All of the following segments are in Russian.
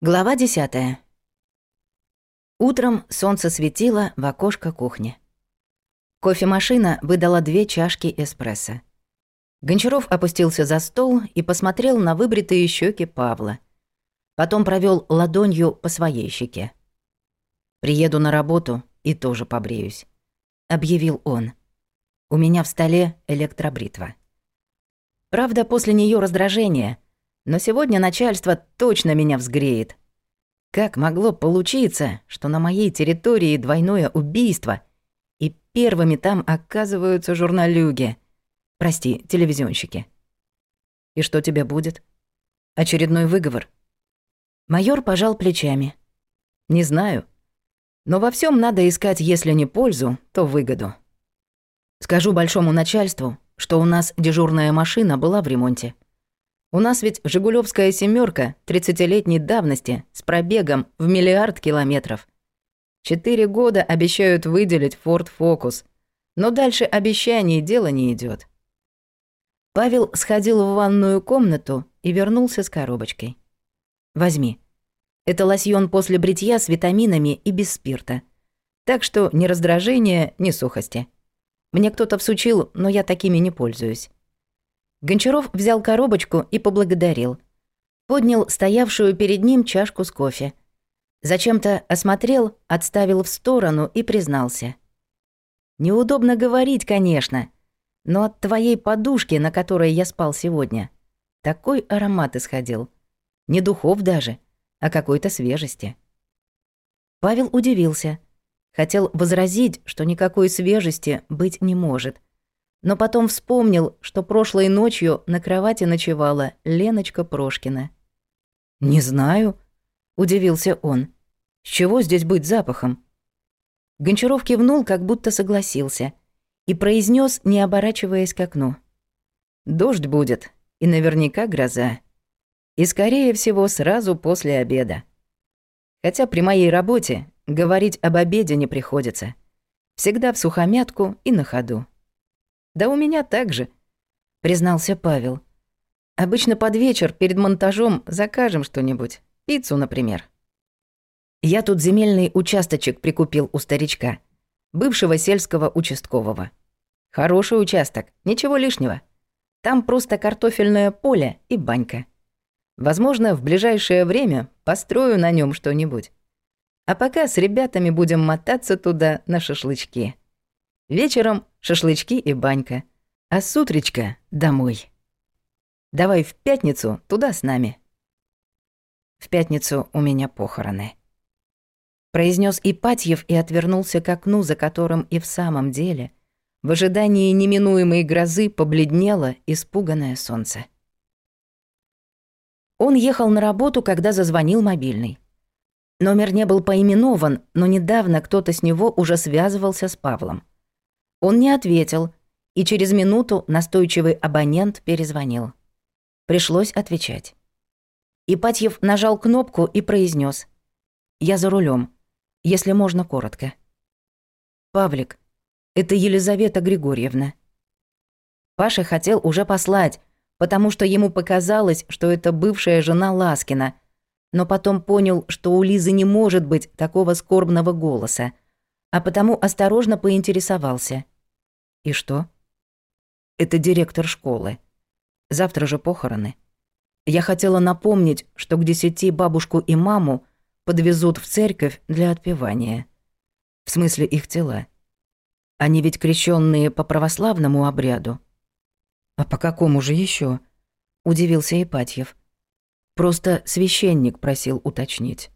Глава 10. Утром солнце светило в окошко кухни. Кофемашина выдала две чашки эспрессо. Гончаров опустился за стол и посмотрел на выбритые щеки Павла. Потом провел ладонью по своей щеке. «Приеду на работу и тоже побреюсь», — объявил он. «У меня в столе электробритва». Правда, после нее раздражение — но сегодня начальство точно меня взгреет. Как могло получиться, что на моей территории двойное убийство, и первыми там оказываются журналюги? Прости, телевизионщики. И что тебе будет? Очередной выговор. Майор пожал плечами. Не знаю. Но во всем надо искать, если не пользу, то выгоду. Скажу большому начальству, что у нас дежурная машина была в ремонте — у нас ведь «Жигулевская семерка 30-летней давности с пробегом в миллиард километров. Четыре года обещают выделить Ford Focus, но дальше обещаний дело не идет. Павел сходил в ванную комнату и вернулся с коробочкой. «Возьми. Это лосьон после бритья с витаминами и без спирта. Так что ни раздражения, ни сухости. Мне кто-то всучил, но я такими не пользуюсь. Гончаров взял коробочку и поблагодарил. Поднял стоявшую перед ним чашку с кофе. Зачем-то осмотрел, отставил в сторону и признался. «Неудобно говорить, конечно, но от твоей подушки, на которой я спал сегодня, такой аромат исходил. Не духов даже, а какой-то свежести». Павел удивился. Хотел возразить, что никакой свежести быть не может – но потом вспомнил, что прошлой ночью на кровати ночевала Леночка Прошкина. «Не знаю», — удивился он. «С чего здесь быть запахом?» Гончаров кивнул, как будто согласился, и произнес, не оборачиваясь к окну. «Дождь будет, и наверняка гроза. И, скорее всего, сразу после обеда. Хотя при моей работе говорить об обеде не приходится. Всегда в сухомятку и на ходу». Да у меня так же», — признался Павел. «Обычно под вечер перед монтажом закажем что-нибудь. Пиццу, например». Я тут земельный участочек прикупил у старичка, бывшего сельского участкового. Хороший участок, ничего лишнего. Там просто картофельное поле и банька. Возможно, в ближайшее время построю на нем что-нибудь. А пока с ребятами будем мотаться туда на шашлычки. Вечером шашлычки и банька. А с утречка домой. Давай в пятницу туда с нами. В пятницу у меня похороны. Произнес Ипатьев и отвернулся к окну, за которым и в самом деле, в ожидании неминуемой грозы, побледнело испуганное солнце. Он ехал на работу, когда зазвонил мобильный. Номер не был поименован, но недавно кто-то с него уже связывался с Павлом. Он не ответил, и через минуту настойчивый абонент перезвонил. Пришлось отвечать. Ипатьев нажал кнопку и произнес: «Я за рулем, если можно коротко». «Павлик, это Елизавета Григорьевна». Паша хотел уже послать, потому что ему показалось, что это бывшая жена Ласкина, но потом понял, что у Лизы не может быть такого скорбного голоса – а потому осторожно поинтересовался. «И что?» «Это директор школы. Завтра же похороны. Я хотела напомнить, что к десяти бабушку и маму подвезут в церковь для отпевания. В смысле их тела. Они ведь крещенные по православному обряду». «А по какому же еще? удивился Ипатьев. «Просто священник просил уточнить».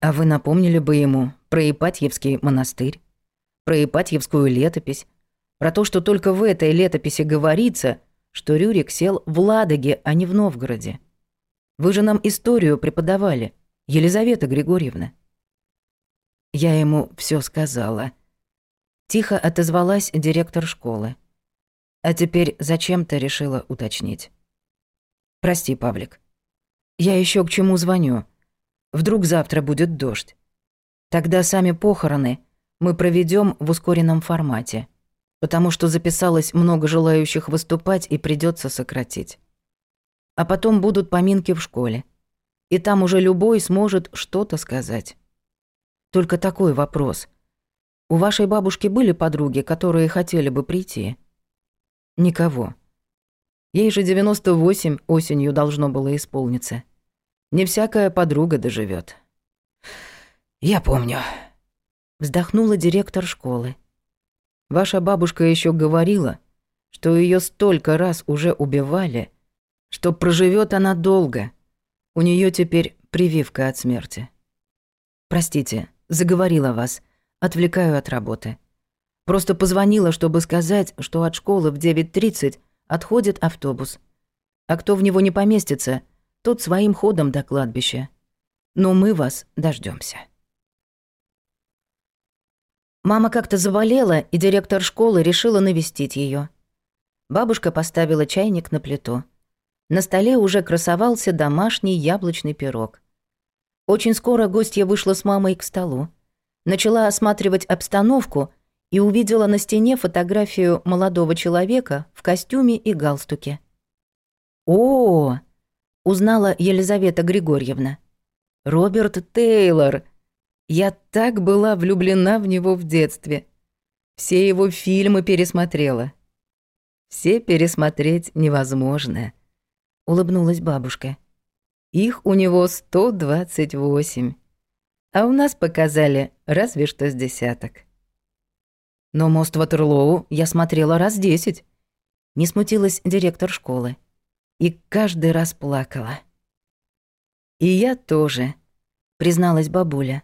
«А вы напомнили бы ему, про Ипатьевский монастырь, про Ипатьевскую летопись, про то, что только в этой летописи говорится, что Рюрик сел в Ладоге, а не в Новгороде. Вы же нам историю преподавали, Елизавета Григорьевна. Я ему все сказала. Тихо отозвалась директор школы. А теперь зачем-то решила уточнить. Прости, Павлик. Я еще к чему звоню. Вдруг завтра будет дождь. Тогда сами похороны мы проведем в ускоренном формате, потому что записалось много желающих выступать и придется сократить. А потом будут поминки в школе. И там уже любой сможет что-то сказать. Только такой вопрос. У вашей бабушки были подруги, которые хотели бы прийти? Никого. Ей же 98 осенью должно было исполниться. Не всякая подруга доживет. Я помню. Вздохнула директор школы. Ваша бабушка еще говорила, что ее столько раз уже убивали, что проживет она долго. У нее теперь прививка от смерти. Простите, заговорила вас. Отвлекаю от работы. Просто позвонила, чтобы сказать, что от школы в 9.30 отходит автобус. А кто в него не поместится, тот своим ходом до кладбища. Но мы вас дождемся. Мама как-то заболела, и директор школы решила навестить ее. Бабушка поставила чайник на плиту. На столе уже красовался домашний яблочный пирог. Очень скоро гостья вышла с мамой к столу. Начала осматривать обстановку и увидела на стене фотографию молодого человека в костюме и галстуке. «О!» — узнала Елизавета Григорьевна. «Роберт Тейлор!» Я так была влюблена в него в детстве. Все его фильмы пересмотрела. Все пересмотреть невозможно, улыбнулась бабушка. Их у него 128. А у нас показали разве что с десяток. Но мост Ватерлоу я смотрела раз десять. Не смутилась директор школы. И каждый раз плакала. И я тоже, призналась бабуля.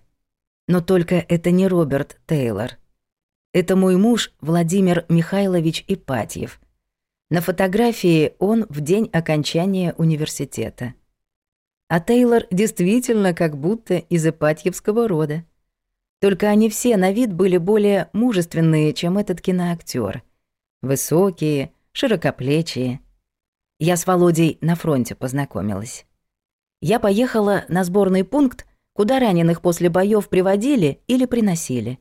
Но только это не Роберт Тейлор. Это мой муж Владимир Михайлович Ипатьев. На фотографии он в день окончания университета. А Тейлор действительно как будто из Ипатьевского рода. Только они все на вид были более мужественные, чем этот киноактер. Высокие, широкоплечие. Я с Володей на фронте познакомилась. Я поехала на сборный пункт куда раненых после боев приводили или приносили.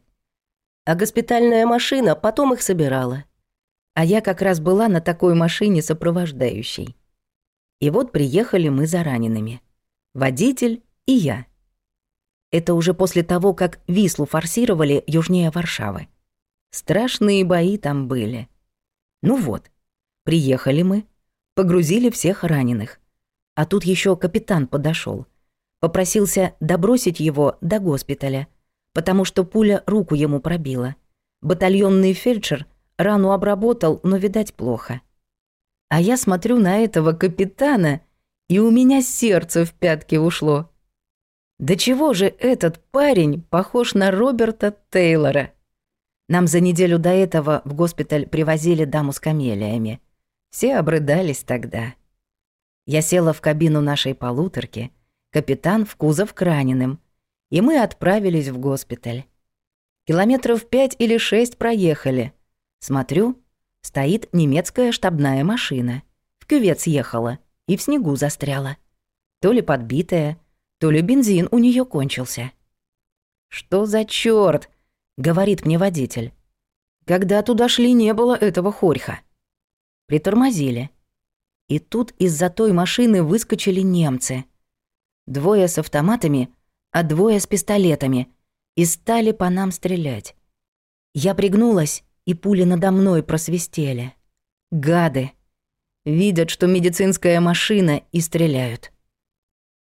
А госпитальная машина потом их собирала. А я как раз была на такой машине сопровождающей. И вот приехали мы за ранеными. Водитель и я. Это уже после того, как Вислу форсировали южнее Варшавы. Страшные бои там были. Ну вот, приехали мы, погрузили всех раненых. А тут еще капитан подошел попросился добросить его до госпиталя, потому что пуля руку ему пробила. Батальонный фельдшер рану обработал, но, видать, плохо. А я смотрю на этого капитана, и у меня сердце в пятки ушло. Да чего же этот парень похож на Роберта Тейлора? Нам за неделю до этого в госпиталь привозили даму с камелиями. Все обрыдались тогда. Я села в кабину нашей полуторки, капитан в кузов к раненым, и мы отправились в госпиталь. Километров пять или шесть проехали. Смотрю, стоит немецкая штабная машина. В кювет съехала и в снегу застряла. То ли подбитая, то ли бензин у нее кончился. «Что за черт? — говорит мне водитель. «Когда туда шли, не было этого хорьха». Притормозили. И тут из-за той машины выскочили немцы — двое с автоматами, а двое с пистолетами, и стали по нам стрелять. Я пригнулась, и пули надо мной просвистели. Гады! Видят, что медицинская машина, и стреляют.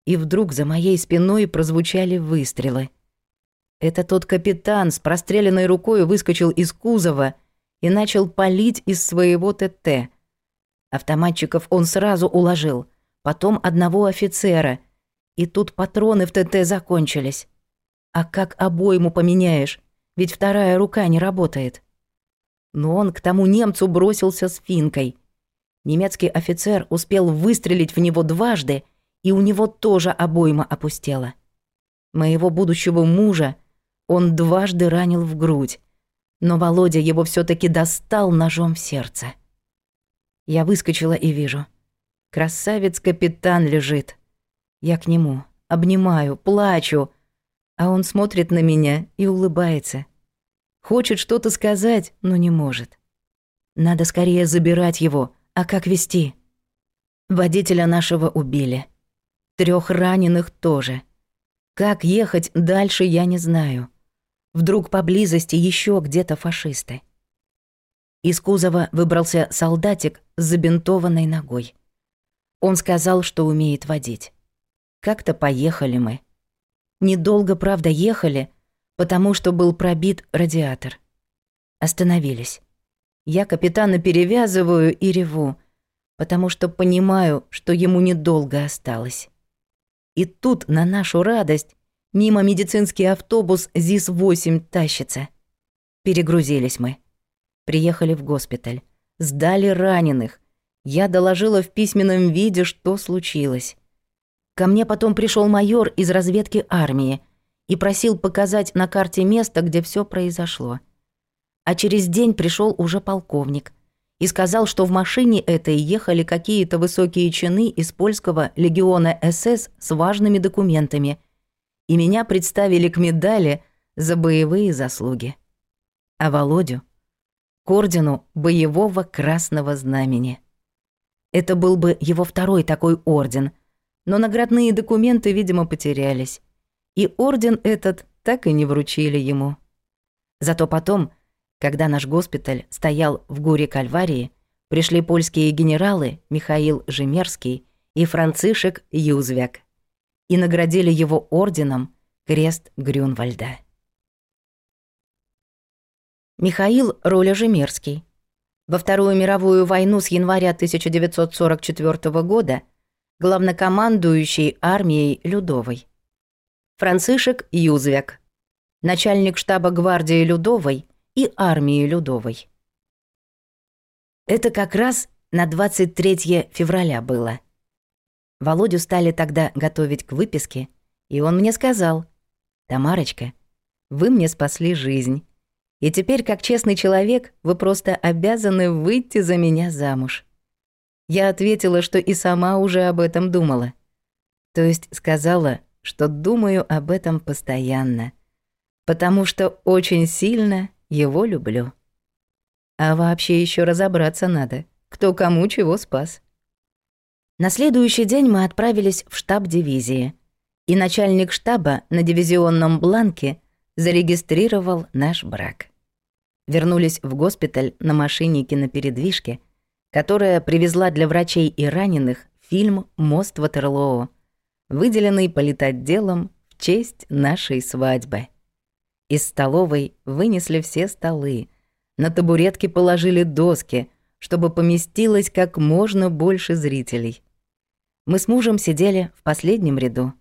И вдруг за моей спиной прозвучали выстрелы. Это тот капитан с простреленной рукой выскочил из кузова и начал палить из своего ТТ. Автоматчиков он сразу уложил, потом одного офицера — и тут патроны в ТТ закончились. А как обойму поменяешь? Ведь вторая рука не работает. Но он к тому немцу бросился с финкой. Немецкий офицер успел выстрелить в него дважды, и у него тоже обойма опустела. Моего будущего мужа он дважды ранил в грудь, но Володя его все таки достал ножом в сердце. Я выскочила и вижу. Красавец-капитан лежит. Я к нему, обнимаю, плачу, а он смотрит на меня и улыбается. Хочет что-то сказать, но не может. Надо скорее забирать его, а как вести? Водителя нашего убили. Трех раненых тоже. Как ехать дальше, я не знаю. Вдруг поблизости еще где-то фашисты. Из кузова выбрался солдатик с забинтованной ногой. Он сказал, что умеет водить. Как-то поехали мы. Недолго, правда, ехали, потому что был пробит радиатор. Остановились. Я капитана перевязываю и реву, потому что понимаю, что ему недолго осталось. И тут, на нашу радость, мимо медицинский автобус ЗИС-8 тащится. Перегрузились мы. Приехали в госпиталь. Сдали раненых. Я доложила в письменном виде, что случилось. Ко мне потом пришел майор из разведки армии и просил показать на карте место, где все произошло. А через день пришел уже полковник и сказал, что в машине этой ехали какие-то высокие чины из польского легиона СС с важными документами, и меня представили к медали за боевые заслуги. А Володю — к ордену боевого красного знамени. Это был бы его второй такой орден — но наградные документы, видимо, потерялись. И орден этот так и не вручили ему. Зато потом, когда наш госпиталь стоял в горе Кальварии, пришли польские генералы Михаил Жемерский и Францишек Юзвяк и наградили его орденом крест Грюнвальда. Михаил Роля Жемерский. Во Вторую мировую войну с января 1944 года – главнокомандующий армией Людовой. Францишек Юзвяк, начальник штаба гвардии Людовой и армии Людовой. Это как раз на 23 февраля было. Володю стали тогда готовить к выписке, и он мне сказал, «Тамарочка, вы мне спасли жизнь, и теперь, как честный человек, вы просто обязаны выйти за меня замуж». Я ответила, что и сама уже об этом думала. То есть сказала, что думаю об этом постоянно, потому что очень сильно его люблю. А вообще еще разобраться надо, кто кому чего спас. На следующий день мы отправились в штаб дивизии, и начальник штаба на дивизионном бланке зарегистрировал наш брак. Вернулись в госпиталь на машине кинопередвижки — которая привезла для врачей и раненых фильм «Мост Ватерлоо», выделенный политотделом в честь нашей свадьбы. Из столовой вынесли все столы, на табуретки положили доски, чтобы поместилось как можно больше зрителей. Мы с мужем сидели в последнем ряду,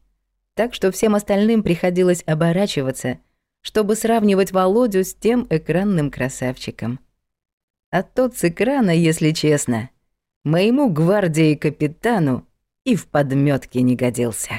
так что всем остальным приходилось оборачиваться, чтобы сравнивать Володю с тем экранным красавчиком а тот с экрана, если честно, моему гвардии капитану и в подметке не годился.